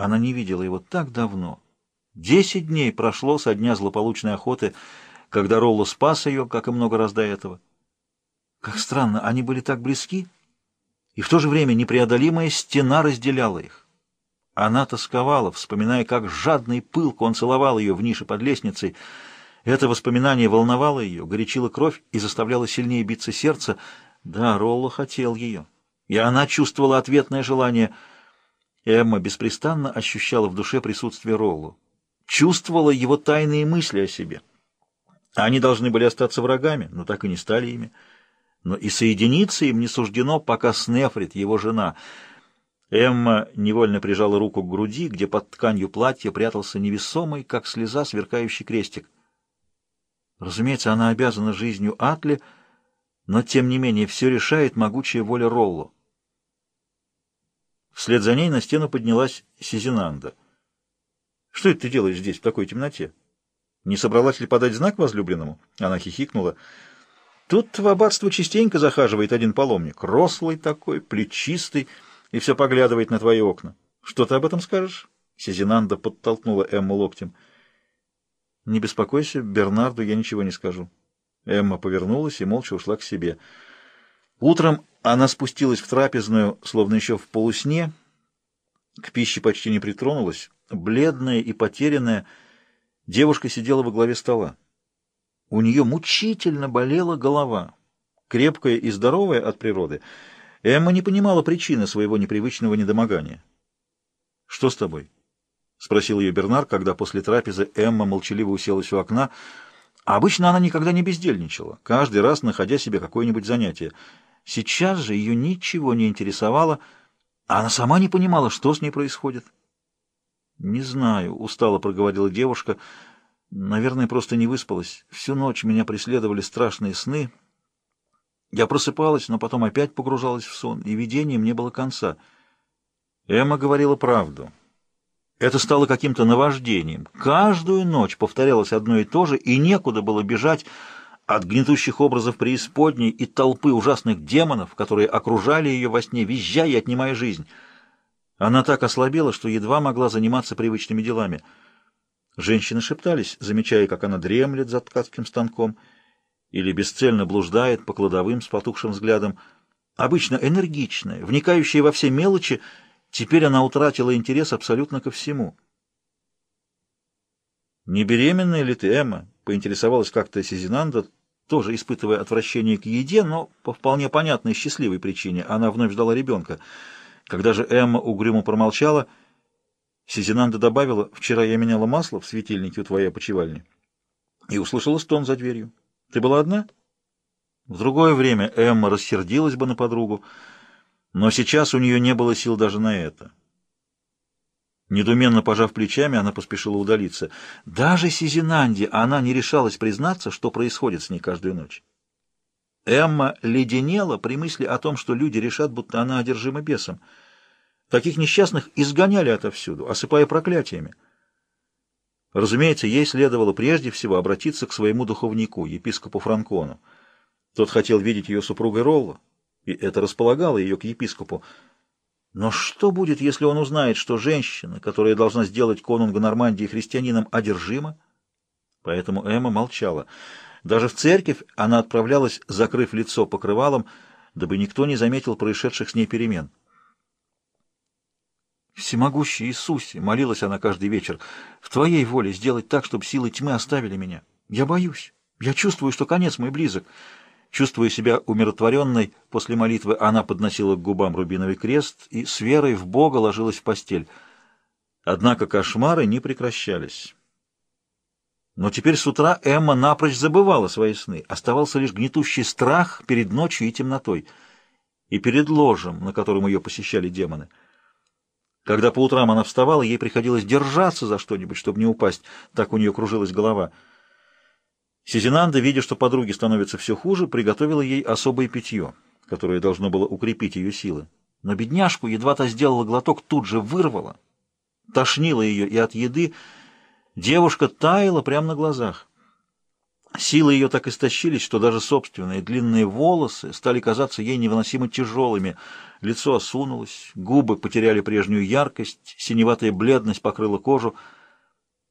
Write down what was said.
Она не видела его так давно. Десять дней прошло со дня злополучной охоты, когда Ролло спас ее, как и много раз до этого. Как странно, они были так близки, и в то же время непреодолимая стена разделяла их. Она тосковала, вспоминая, как жадно и пылко он целовал ее в нише под лестницей. Это воспоминание волновало ее, горячило кровь и заставляло сильнее биться сердце. Да, Ролло хотел ее, и она чувствовала ответное желание. Эмма беспрестанно ощущала в душе присутствие Ролло, чувствовала его тайные мысли о себе. Они должны были остаться врагами, но так и не стали ими. Но и соединиться им не суждено, пока Снефрит, его жена. Эмма невольно прижала руку к груди, где под тканью платья прятался невесомый, как слеза, сверкающий крестик. Разумеется, она обязана жизнью Атли, но, тем не менее, все решает могучая воля Ролло. Вслед за ней на стену поднялась Сизинанда. «Что это ты делаешь здесь, в такой темноте?» Не собралась ли подать знак возлюбленному? Она хихикнула. Тут в аббатство частенько захаживает один паломник. Рослый такой, плечистый, и все поглядывает на твои окна. Что ты об этом скажешь? Сизинанда подтолкнула Эмму локтем. Не беспокойся, Бернарду я ничего не скажу. Эмма повернулась и молча ушла к себе. Утром она спустилась в трапезную, словно еще в полусне. К пище почти не притронулась, бледная и потерянная, Девушка сидела во главе стола. У нее мучительно болела голова. Крепкая и здоровая от природы, Эмма не понимала причины своего непривычного недомогания. «Что с тобой?» — спросил ее Бернар, когда после трапезы Эмма молчаливо уселась у окна. А обычно она никогда не бездельничала, каждый раз находя себе какое-нибудь занятие. Сейчас же ее ничего не интересовало, а она сама не понимала, что с ней происходит. «Не знаю», — устало проговорила девушка. «Наверное, просто не выспалась. Всю ночь меня преследовали страшные сны. Я просыпалась, но потом опять погружалась в сон, и видением не было конца». Эмма говорила правду. Это стало каким-то наваждением. Каждую ночь повторялось одно и то же, и некуда было бежать от гнетущих образов преисподней и толпы ужасных демонов, которые окружали ее во сне, визжая и отнимая жизнь. Она так ослабела, что едва могла заниматься привычными делами. Женщины шептались, замечая, как она дремлет за ткацким станком или бесцельно блуждает по кладовым с потухшим взглядом. Обычно энергичная, вникающая во все мелочи, теперь она утратила интерес абсолютно ко всему. «Не беременная ли ты, Эмма?» — поинтересовалась как-то Сизинанда, тоже испытывая отвращение к еде, но по вполне понятной счастливой причине. Она вновь ждала ребенка — когда же Эмма угрюмо промолчала, Сизинанда добавила, «Вчера я меняла масло в светильнике у твоей опочивальни и услышала стон за дверью. Ты была одна?» В другое время Эмма рассердилась бы на подругу, но сейчас у нее не было сил даже на это. Недуменно пожав плечами, она поспешила удалиться. Даже Сизинанде она не решалась признаться, что происходит с ней каждую ночь. Эмма леденела при мысли о том, что люди решат, будто она одержима бесом. Таких несчастных изгоняли отовсюду, осыпая проклятиями. Разумеется, ей следовало прежде всего обратиться к своему духовнику, епископу Франкону. Тот хотел видеть ее супругой Ролло, и это располагало ее к епископу. Но что будет, если он узнает, что женщина, которая должна сделать конунга Нормандии христианином, одержима? Поэтому Эмма молчала. Даже в церковь она отправлялась, закрыв лицо покрывалом, дабы никто не заметил происшедших с ней перемен. «Всемогущий Иисусе!» — молилась она каждый вечер. «В Твоей воле сделать так, чтобы силы тьмы оставили меня. Я боюсь. Я чувствую, что конец мой близок». Чувствуя себя умиротворенной, после молитвы она подносила к губам рубиновый крест и с верой в Бога ложилась в постель. Однако кошмары не прекращались. Но теперь с утра Эмма напрочь забывала свои сны. Оставался лишь гнетущий страх перед ночью и темнотой, и перед ложем, на котором ее посещали демоны. Когда по утрам она вставала, ей приходилось держаться за что-нибудь, чтобы не упасть, так у нее кружилась голова. Сизинанда, видя, что подруге становится все хуже, приготовила ей особое питье, которое должно было укрепить ее силы. Но бедняжку, едва та сделала глоток, тут же вырвала, тошнила ее и от еды, Девушка таяла прямо на глазах. Силы ее так истощились, что даже собственные длинные волосы стали казаться ей невыносимо тяжелыми. Лицо осунулось, губы потеряли прежнюю яркость, синеватая бледность покрыла кожу —